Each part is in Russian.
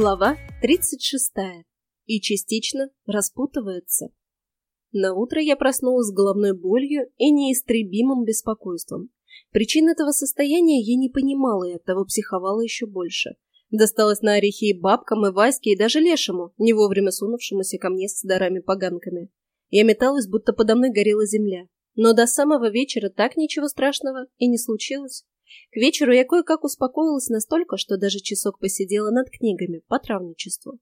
Глава 36. И частично распутывается. На утро я проснулась с головной болью и неистребимым беспокойством. Причин этого состояния я не понимала и оттого психовала еще больше. Досталось на орехи и бабкам, и Ваське, и даже Лешему, не вовремя сунувшемуся ко мне с дарами-поганками. Я металась, будто подо мной горела земля. Но до самого вечера так ничего страшного и не случилось. К вечеру я кое-как успокоилась настолько, что даже часок посидела над книгами по травничеству.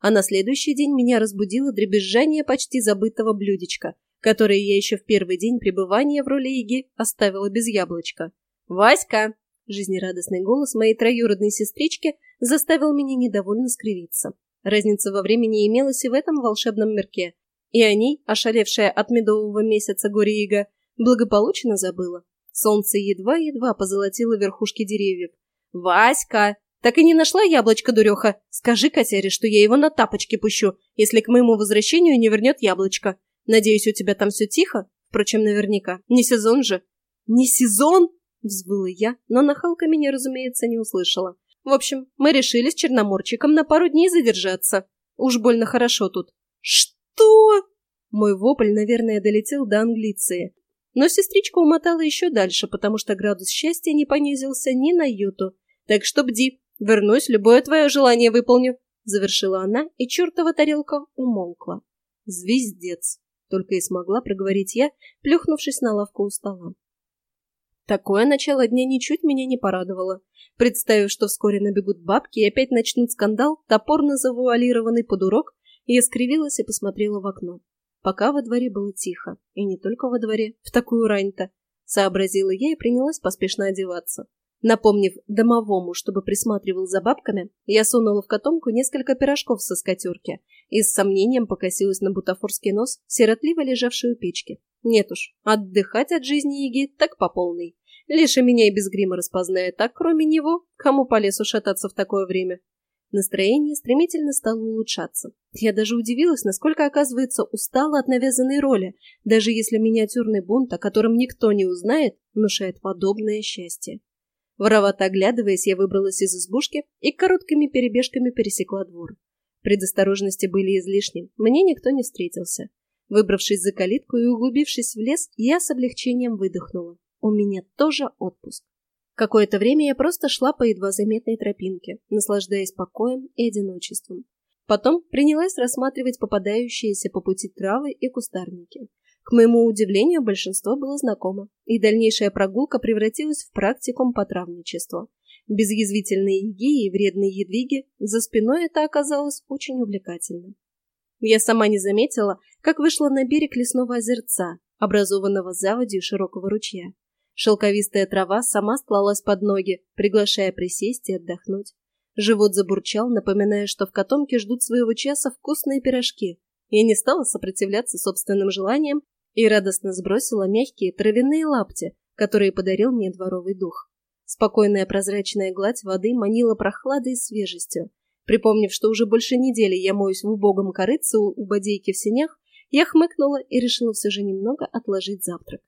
А на следующий день меня разбудило дребезжание почти забытого блюдечка, которое я еще в первый день пребывания в роли Иги оставила без яблочка. «Васька!» – жизнерадостный голос моей троюродной сестрички заставил меня недовольно скривиться. Разница во времени имелась и в этом волшебном мирке, и о ней, ошалевшая от медового месяца горе-ига, благополучно забыла. Солнце едва-едва позолотило верхушки деревьев. «Васька! Так и не нашла яблочко, дуреха! Скажи Катере, что я его на тапочки пущу, если к моему возвращению не вернет яблочко. Надеюсь, у тебя там все тихо? Впрочем, наверняка. Не сезон же». «Не сезон?» — взвыла я, но нахалка меня, разумеется, не услышала. В общем, мы решили с Черноморчиком на пару дней задержаться. Уж больно хорошо тут. «Что?» Мой вопль, наверное, долетел до Англиции. Но сестричка умотала еще дальше, потому что градус счастья не понизился ни на йоту. Так что бди, вернусь, любое твое желание выполню. Завершила она, и чертова тарелка умолкла. Звездец, только и смогла проговорить я, плюхнувшись на лавку у стола. Такое начало дня ничуть меня не порадовало. Представив, что вскоре набегут бабки и опять начнут скандал, топорно завуалированный под урок, я скривилась и посмотрела в окно пока во дворе было тихо. И не только во дворе, в такую рань-то. Сообразила я и принялась поспешно одеваться. Напомнив домовому, чтобы присматривал за бабками, я сунула в котомку несколько пирожков со скатерки и с сомнением покосилась на бутафорский нос, сиротливо лежавший у печки. Нет уж, отдыхать от жизни Иги так по полной. Лишь и меня и без грима распознает, а кроме него, кому по лесу шататься в такое время? Настроение стремительно стало улучшаться. Я даже удивилась, насколько, оказывается, устала от навязанной роли, даже если миниатюрный бунт, о котором никто не узнает, внушает подобное счастье. Воровато оглядываясь, я выбралась из избушки и короткими перебежками пересекла двор. Предосторожности были излишни, мне никто не встретился. Выбравшись за калитку и углубившись в лес, я с облегчением выдохнула. У меня тоже отпуск. Какое-то время я просто шла по едва заметной тропинке, наслаждаясь покоем и одиночеством. Потом принялась рассматривать попадающиеся по пути травы и кустарники. К моему удивлению, большинство было знакомо, и дальнейшая прогулка превратилась в практикум по травничеству. Без язвительной еги и вредной едвиги за спиной это оказалось очень увлекательно. Я сама не заметила, как вышла на берег лесного озерца, образованного заводью широкого ручья. Шелковистая трава сама стлалась под ноги, приглашая присесть и отдохнуть. Живот забурчал, напоминая, что в котомке ждут своего часа вкусные пирожки. Я не стала сопротивляться собственным желаниям и радостно сбросила мягкие травяные лапти, которые подарил мне дворовый дух. Спокойная прозрачная гладь воды манила прохладой и свежестью. Припомнив, что уже больше недели я моюсь в убогом корыце у бодейки в сенях, я хмыкнула и решила все же немного отложить завтрак.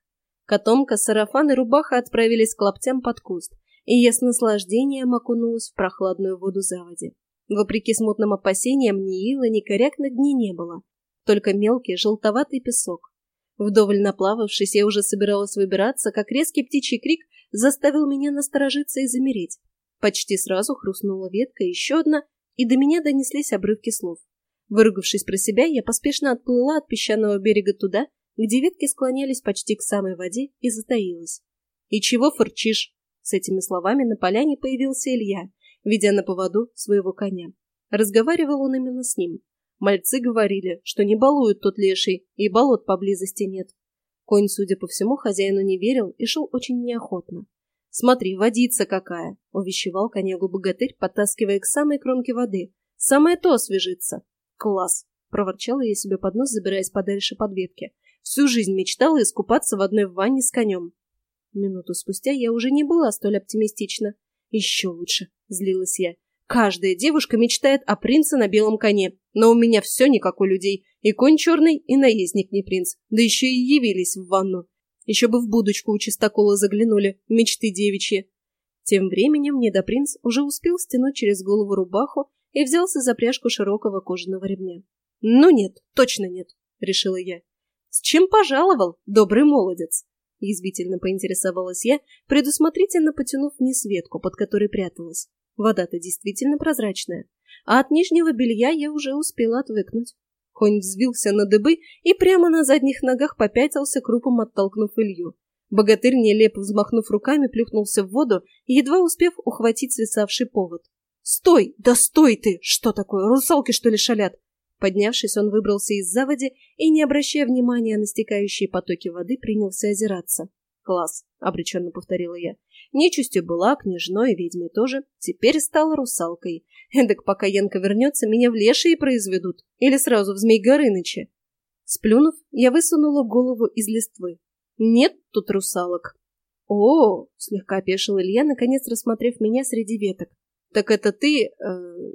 Котомка, сарафан и рубаха отправились к лаптям под куст, и я с наслаждением окунулась в прохладную воду заводи. Вопреки смутным опасениям, ни ила, ни коряк на дне не было, только мелкий желтоватый песок. Вдоволь наплававшись, я уже собиралась выбираться, как резкий птичий крик заставил меня насторожиться и замереть. Почти сразу хрустнула ветка, еще одна, и до меня донеслись обрывки слов. Выругавшись про себя, я поспешно отплыла от песчаного берега туда, где ветки склонялись почти к самой воде, и затаилась. «И чего фырчишь?» С этими словами на поляне появился Илья, ведя на поводу своего коня. Разговаривал он именно с ним. Мальцы говорили, что не балуют тот леший, и болот поблизости нет. Конь, судя по всему, хозяину не верил и шел очень неохотно. «Смотри, водица какая!» — увещевал конягу богатырь, подтаскивая к самой кромке воды. «Самое то освежится!» «Класс!» — проворчала я себе под нос, забираясь подальше под ветки. Всю жизнь мечтала искупаться в одной ванне с конем. Минуту спустя я уже не была столь оптимистична. Еще лучше, злилась я. Каждая девушка мечтает о принце на белом коне, но у меня все не как у людей. И конь черный, и наездник не принц. Да еще и явились в ванну. Еще бы в будочку у чистокола заглянули, мечты девичьи. Тем временем недопринц уже успел стянуть через голову рубаху и взялся за пряжку широкого кожаного ремня. «Ну нет, точно нет», — решила я. «С чем пожаловал, добрый молодец?» Язвительно поинтересовалась я, предусмотрительно потянув вниз ветку, под которой пряталась. Вода-то действительно прозрачная, а от нижнего белья я уже успела отвыкнуть. Конь взвился на дыбы и прямо на задних ногах попятился, крупом оттолкнув Илью. Богатырь, нелепо взмахнув руками, плюхнулся в воду, едва успев ухватить свисавший повод. «Стой! Да стой ты! Что такое? Русалки, что ли, шалят?» Поднявшись, он выбрался из заводи и, не обращая внимания на стекающие потоки воды, принялся озираться. «Класс!» — обреченно повторила я. «Нечистью была, княжной, ведьмой тоже. Теперь стала русалкой. Эдак, пока Янка вернется, меня в лешие произведут. Или сразу в Змей Горыныча». Сплюнув, я высунула голову из листвы. Нет тут русалок. О, слегка опешил Илья, наконец рассмотрев меня среди веток. Так это ты, э,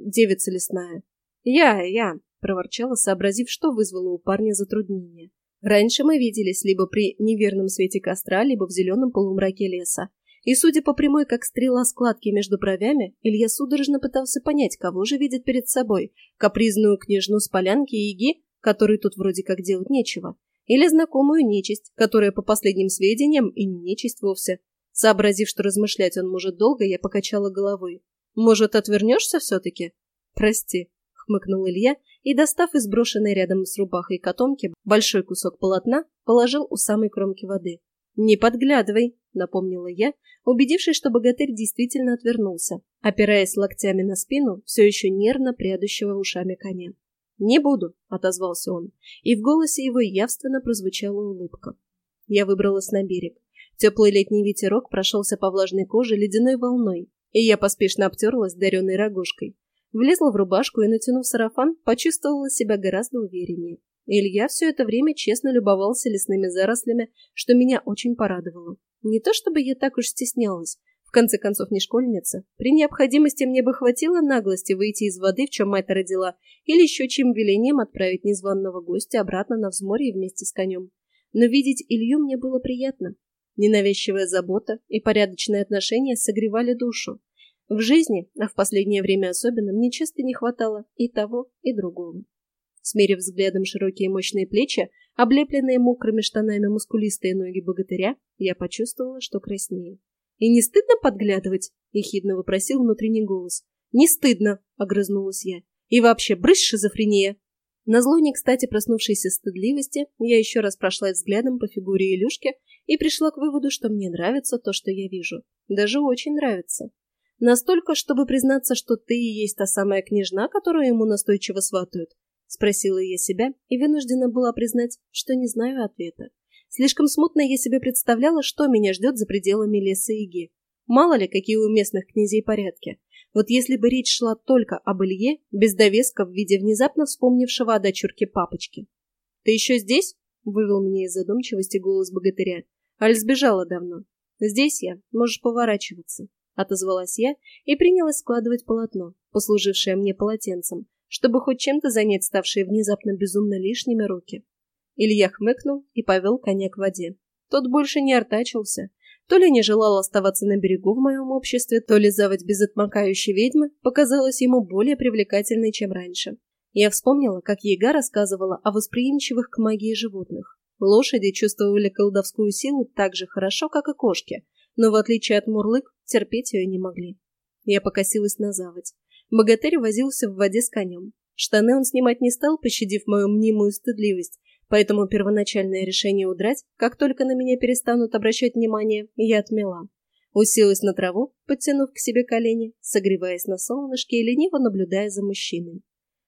девица лесная? Я, я, проворчала, сообразив, что вызвало у парня затруднение. Раньше мы виделись либо при неверном свете костра, либо в зеленом полумраке леса. И, судя по прямой, как стрела складки между бровями, Илья судорожно пытался понять, кого же видит перед собой – капризную княжну с полянки и яги, которой тут вроде как делать нечего, или знакомую нечисть, которая, по последним сведениям, и не нечисть вовсе. Сообразив, что размышлять он может долго, я покачала головой. «Может, отвернешься все-таки?» «Прости», — хмыкнул Илья и, достав из брошенной рядом с рубахой котомки большой кусок полотна, положил у самой кромки воды. «Не подглядывай», — напомнила я, убедившись, что богатырь действительно отвернулся, опираясь локтями на спину все еще нервно прядущего ушами коня. «Не буду», — отозвался он, и в голосе его явственно прозвучала улыбка. Я выбралась на берег. Теплый летний ветерок прошелся по влажной коже ледяной волной, и я поспешно обтерлась дареной рогожкой. Влезла в рубашку и, натянув сарафан, почувствовала себя гораздо увереннее. Илья все это время честно любовался лесными зарослями, что меня очень порадовало. Не то чтобы я так уж стеснялась, в конце концов, не школьница. При необходимости мне бы хватило наглости выйти из воды, в чем мать родила, или еще чем велением отправить незваного гостя обратно на взморье вместе с конем. Но видеть Илью мне было приятно. Ненавязчивая забота и порядочные отношения согревали душу. В жизни, а в последнее время особенно, мне часто не хватало и того, и другого. Смерив взглядом широкие мощные плечи, облепленные мокрыми штанами мускулистые ноги богатыря, я почувствовала, что краснею. «И не стыдно подглядывать?» — ехидно вопросил внутренний голос. «Не стыдно!» — огрызнулась я. «И вообще, брысь, шизофрения!» На зло не кстати проснувшейся стыдливости, я еще раз прошлась взглядом по фигуре Илюшки и пришла к выводу, что мне нравится то, что я вижу. Даже очень нравится. Настолько, чтобы признаться, что ты и есть та самая княжна, которую ему настойчиво сватают. Спросила я себя и вынуждена была признать, что не знаю ответа. Слишком смутно я себе представляла, что меня ждет за пределами леса Иги. Мало ли, какие у местных князей порядки. Вот если бы речь шла только об Илье, без довеска в виде внезапно вспомнившего о дочурке папочки. «Ты еще здесь?» — вывел меня из задумчивости голос богатыря. «Аль сбежала давно. Здесь я, можешь поворачиваться», — отозвалась я и принялась складывать полотно, послужившее мне полотенцем, чтобы хоть чем-то занять ставшие внезапно безумно лишними руки. Илья хмыкнул и повел коня к воде. Тот больше не артачился. То ли не желал оставаться на берегу в моем обществе, то ли заводь без отмокающей ведьмы показалась ему более привлекательной, чем раньше. Я вспомнила, как Ега рассказывала о восприимчивых к магии животных. Лошади чувствовали колдовскую силу так же хорошо, как и кошки, но в отличие от мурлык, терпеть ее не могли. Я покосилась на заводь. Богатырь возился в воде с конем. Штаны он снимать не стал, пощадив мою мнимую стыдливость, Поэтому первоначальное решение удрать, как только на меня перестанут обращать внимание, я отмела. Уселась на траву, подтянув к себе колени, согреваясь на солнышке и лениво наблюдая за мужчиной.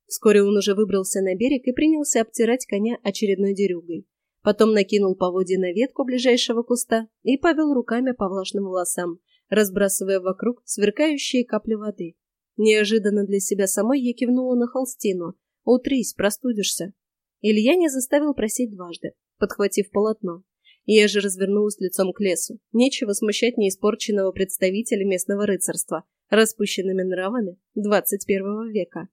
Вскоре он уже выбрался на берег и принялся обтирать коня очередной дерюгой. Потом накинул поводья на ветку ближайшего куста и повел руками по влажным волосам, разбрасывая вокруг сверкающие капли воды. Неожиданно для себя самой я кивнула на холстину. «Утрись, простудишься», Илья не заставил просить дважды, подхватив полотно. Я же развернулась лицом к лесу. Нечего смущать неиспорченного представителя местного рыцарства, распущенными нравами двадцать первого века.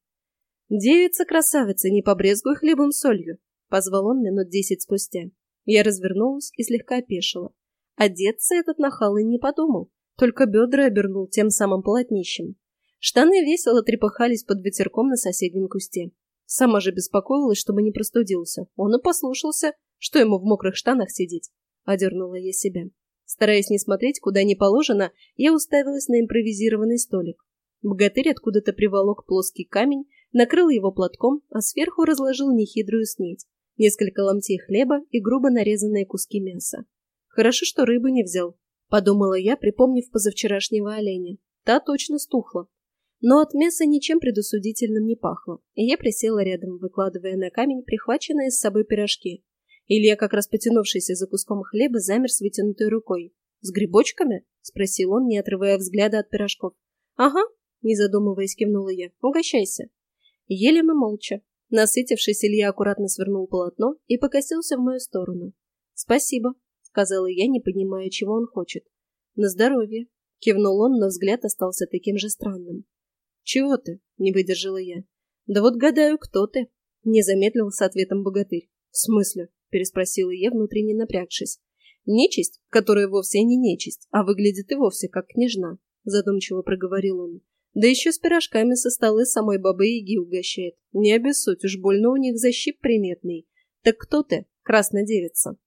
«Девица-красавица, не побрезгуй хлебом солью», — позвал он минут десять спустя. Я развернулась и слегка опешила. Одеться этот нахал и не подумал, только бедра обернул тем самым полотнищем. Штаны весело трепыхались под ветерком на соседнем кусте. Сама же беспокоилась, чтобы не простудился. Он и послушался, что ему в мокрых штанах сидеть. Одернула я себя. Стараясь не смотреть, куда не положено, я уставилась на импровизированный столик. Богатырь откуда-то приволок плоский камень, накрыл его платком, а сверху разложил нехитрую снедь, несколько ломтей хлеба и грубо нарезанные куски мяса. Хорошо, что рыбы не взял, подумала я, припомнив позавчерашнего оленя. Та точно стухла. Но от мяса ничем предусудительным не пахло, и я присела рядом, выкладывая на камень прихваченные с собой пирожки. Илья, как раз потянувшийся за куском хлеба, замер с вытянутой рукой. «С грибочками?» — спросил он, не отрывая взгляда от пирожков. «Ага», — не задумываясь, кивнула я. «Угощайся». Ели мы молча. Насытившись, Илья аккуратно свернул полотно и покосился в мою сторону. «Спасибо», — сказала я, не понимая, чего он хочет. «На здоровье», — кивнул он, но взгляд остался таким же странным. «Чего ты?» — не выдержала я. «Да вот гадаю, кто ты?» — не замедлил с ответом богатырь. «В смысле?» — переспросила я, внутренне напрягшись. «Нечисть, которая вовсе не нечисть, а выглядит и вовсе как княжна», — задумчиво проговорил он. Да еще с пирожками со столы самой бабы-яги угощает. Не обессудь, уж больно у них защип приметный. Так кто ты, красная девица?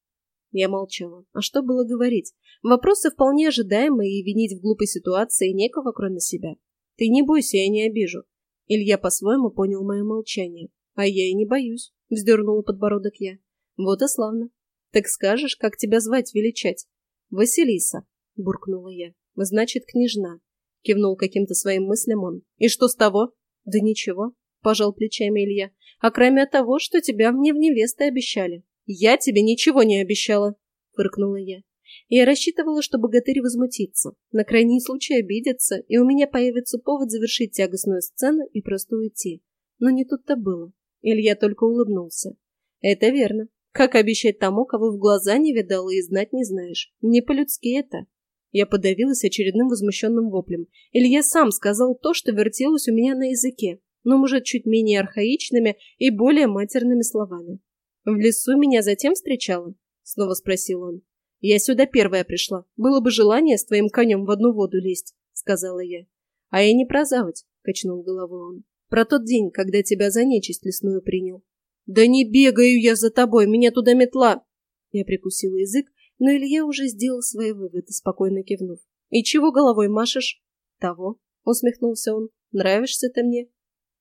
Я молчала. А что было говорить? Вопросы вполне ожидаемые, и винить в глупой ситуации некого, кроме себя. Ты не бойся, я не обижу. Илья по-своему понял мое молчание. А я и не боюсь, вздернула подбородок я. Вот и славно. Так скажешь, как тебя звать величать? Василиса, буркнула я. Значит, княжна. — кивнул каким-то своим мыслям он. «И что с того?» «Да ничего», — пожал плечами Илья. «А кроме того, что тебя мне в невесты обещали». «Я тебе ничего не обещала», — фыркнула я. Я рассчитывала, что богатырь возмутится, на крайний случай обидится, и у меня появится повод завершить тягостную сцену и просто уйти. Но не тут-то было. Илья только улыбнулся. «Это верно. Как обещать тому, кого в глаза не видала и знать не знаешь? Не по-людски это». Я подавилась очередным возмущенным воплем. Илья сам сказал то, что вертелось у меня на языке, но, может, чуть менее архаичными и более матерными словами. «В лесу меня затем встречала?» — снова спросил он. «Я сюда первая пришла. Было бы желание с твоим конем в одну воду лезть», — сказала я. «А я не про заводь», — качнул головой он. «Про тот день, когда тебя за нечисть лесную принял». «Да не бегаю я за тобой, меня туда метла!» Я прикусила язык, но Илья уже сделал свои выводы, спокойно кивнув. «И чего головой машешь?» «Того», — усмехнулся он. «Нравишься ты мне?»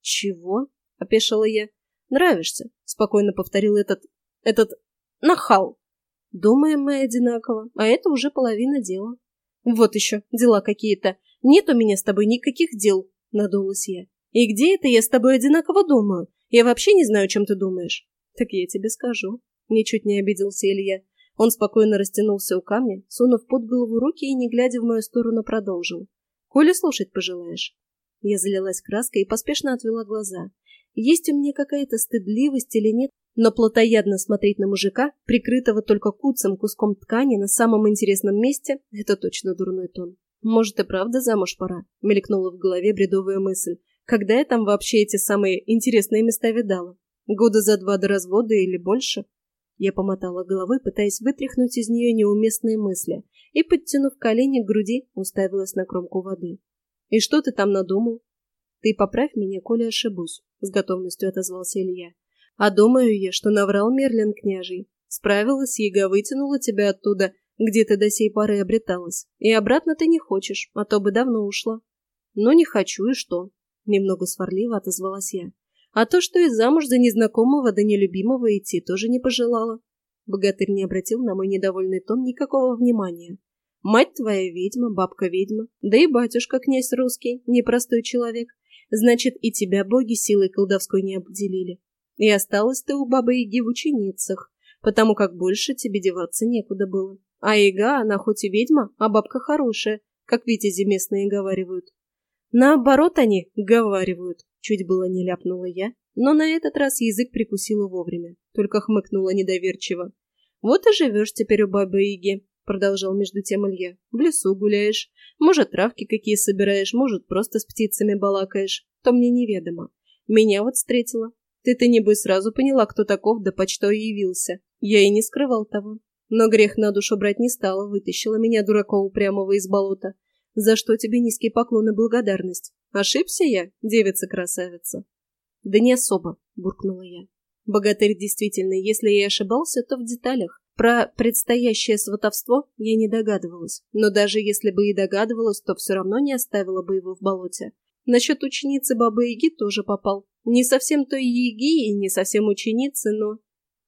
«Чего?» — опешила я. «Нравишься», — спокойно повторил этот... этот... нахал. «Думаем мы одинаково, а это уже половина дела». «Вот еще, дела какие-то. Нет у меня с тобой никаких дел», — надулась я. «И где это я с тобой одинаково думаю? Я вообще не знаю, чем ты думаешь». «Так я тебе скажу», — ничуть не обиделся Илья. Он спокойно растянулся у камня, сунув под голову руки и, не глядя в мою сторону, продолжил. «Коли слушать пожелаешь». Я залилась краской и поспешно отвела глаза. Есть у меня какая-то стыдливость или нет, но плотоядно смотреть на мужика, прикрытого только куцем куском ткани на самом интересном месте, это точно дурной тон. Может и правда замуж пора, мелькнула в голове бредовая мысль. Когда я там вообще эти самые интересные места видала? Года за два до развода или больше? Я помотала головой, пытаясь вытряхнуть из нее неуместные мысли, и, подтянув колени к груди, уставилась на кромку воды. «И что ты там надумал?» «Ты поправь меня, коли ошибусь», — с готовностью отозвался Илья. «А думаю я, что наврал Мерлин княжий. Справилась, яга вытянула тебя оттуда, где ты до сей поры обреталась. И обратно ты не хочешь, а то бы давно ушла». «Ну, не хочу, и что?» Немного сварливо отозвалась я. А то, что и замуж за незнакомого да нелюбимого идти, тоже не пожелала. Богатырь не обратил на мой недовольный тон никакого внимания. Мать твоя ведьма, бабка ведьма, да и батюшка князь русский, непростой человек. Значит, и тебя боги силой колдовской не обделили. И осталась ты у бабы-яги в ученицах, потому как больше тебе деваться некуда было. А яга, она хоть и ведьма, а бабка хорошая, как витязи местные говаривают. Наоборот они говаривают. Чуть было не ляпнула я, но на этот раз язык прикусила вовремя, только хмыкнула недоверчиво. «Вот и живешь теперь у бабы-яги», — продолжал между тем Илья. «В лесу гуляешь, может, травки какие собираешь, может, просто с птицами балакаешь, то мне неведомо. Меня вот встретила. Ты-то, небось, сразу поняла, кто таков, да почто явился. Я и не скрывал того. Но грех на душу брать не стала, вытащила меня, дурака упрямого, из болота. За что тебе низкий поклон и благодарность. Ошибся я, девица-красавица?» «Да не особо», — буркнула я. Богатырь действительно, если я ошибался, то в деталях. Про предстоящее сватовство я не догадывалась, но даже если бы и догадывалась, то все равно не оставила бы его в болоте. Насчет ученицы Бабы-Яги тоже попал. Не совсем той Яги и не совсем ученицы, но...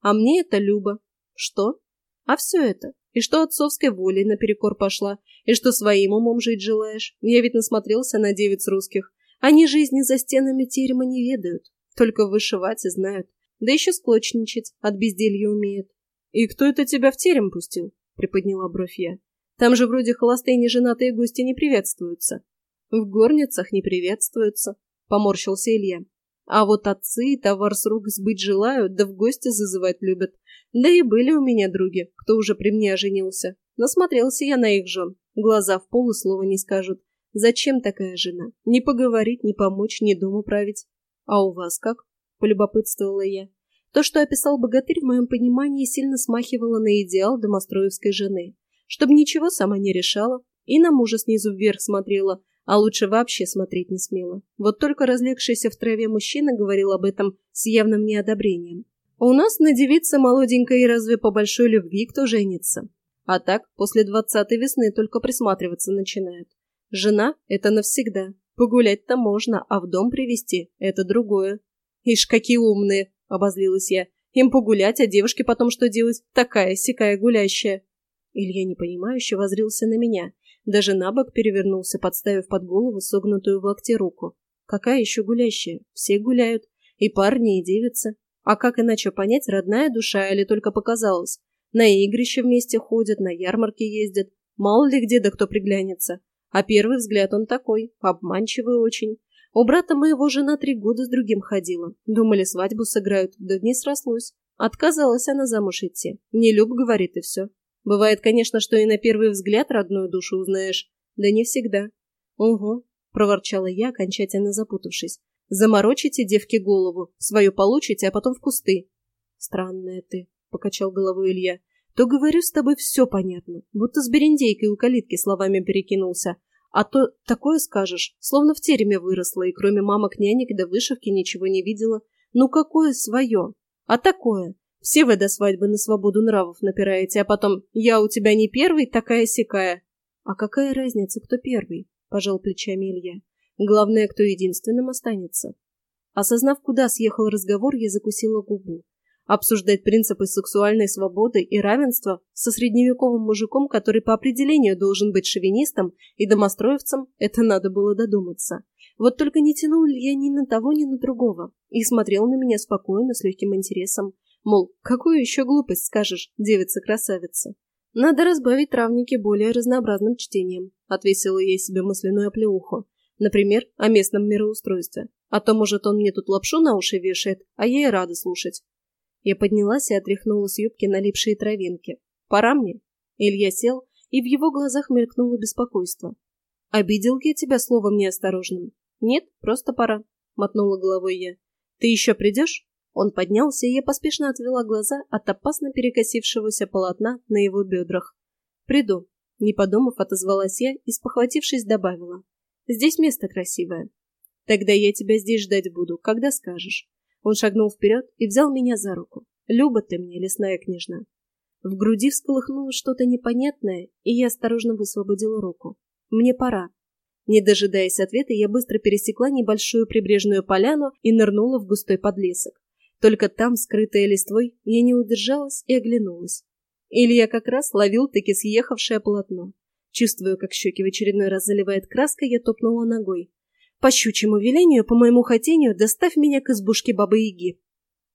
А мне это Люба. Что? А все это. И что отцовской волей наперекор пошла, и что своим умом жить желаешь. Я ведь насмотрелся на девиц русских. Они жизни за стенами терема не ведают, только вышивать и знают. Да еще склочничать от безделья умеют. «И кто это тебя в терем пустил?» — приподняла бровь я. «Там же вроде холостые неженатые гости не приветствуются». «В горницах не приветствуются», — поморщился Илья. «А вот отцы товар с рук сбыть желают, да в гости зазывать любят. Да и были у меня други, кто уже при мне оженился. Насмотрелся я на их жен. Глаза в пол и слова не скажут. Зачем такая жена? Не поговорить, не помочь, не дому править. А у вас как? Полюбопытствовала я. То, что описал богатырь, в моем понимании сильно смахивало на идеал домостроевской жены. Чтобы ничего сама не решала, и на мужа снизу вверх смотрела, а лучше вообще смотреть не смела. Вот только разлегшийся в траве мужчина говорил об этом с явным неодобрением. У нас на девице молоденькой разве по большой любви кто женится? А так, после двадцатой весны только присматриваться начинают. Жена — это навсегда. Погулять-то можно, а в дом привести — это другое. Ишь, какие умные! — обозлилась я. Им погулять, а девушке потом что делать? Такая сякая гулящая. Илья непонимающе возрился на меня. Даже на бок перевернулся, подставив под голову согнутую в локте руку. Какая еще гулящая? Все гуляют. И парни, и девицы. А как иначе понять, родная душа или только показалось? На игрище вместе ходят, на ярмарке ездят. Мало ли где да кто приглянется. А первый взгляд он такой, обманчивый очень. У брата моего жена три года с другим ходила. Думали, свадьбу сыграют, да не срослось. Отказалась она замуж идти. Не люб, говорит, и все. Бывает, конечно, что и на первый взгляд родную душу узнаешь. Да не всегда. Угу, проворчала я, окончательно запутавшись. Заморочите девке голову, свою получите, а потом в кусты. Странная ты, покачал головой Илья. То говорю, с тобой все понятно, будто с берендейкой у калитки словами перекинулся. А то такое скажешь, словно в тереме выросла, и кроме мамок нянек до вышивки ничего не видела. Ну какое свое? А такое? Все вы до свадьбы на свободу нравов напираете, а потом «я у тебя не первый, такая сякая». А какая разница, кто первый? Пожал плечами Илья. Главное, кто единственным останется. Осознав, куда съехал разговор, я закусила губу. Обсуждать принципы сексуальной свободы и равенства со средневековым мужиком, который по определению должен быть шовинистом и домостроевцем, это надо было додуматься. Вот только не тянул ли я ни на того, ни на другого, и смотрел на меня спокойно, с легким интересом. Мол, какую еще глупость скажешь, девица-красавица? Надо разбавить травники более разнообразным чтением, отвесила я себе мысленную оплеуху. Например, о местном мироустройстве. А то, может, он мне тут лапшу на уши вешает, а я и рада слушать. Я поднялась и отряхнула с юбки налипшие травинки. «Пора мне?» Илья сел, и в его глазах мелькнуло беспокойство. «Обидел я тебя словом неосторожным?» «Нет, просто пора», — мотнула головой я. «Ты еще придешь?» Он поднялся, и я поспешно отвела глаза от опасно перекосившегося полотна на его бедрах. «Приду», — не подумав, отозвалась я и, спохватившись, добавила. Здесь место красивое. Тогда я тебя здесь ждать буду, когда скажешь. Он шагнул вперед и взял меня за руку. Люба ты мне, лесная княжна. В груди всколыхнуло что-то непонятное, и я осторожно высвободила руку. Мне пора. Не дожидаясь ответа, я быстро пересекла небольшую прибрежную поляну и нырнула в густой подлесок. Только там, скрытая листвой, я не удержалась и оглянулась. Илья как раз ловил таки съехавшее полотно. Чувствую, как щеки в очередной раз заливает краска, я топнула ногой. По щучьему велению, по моему хотению, доставь меня к избушке Бабы-Яги.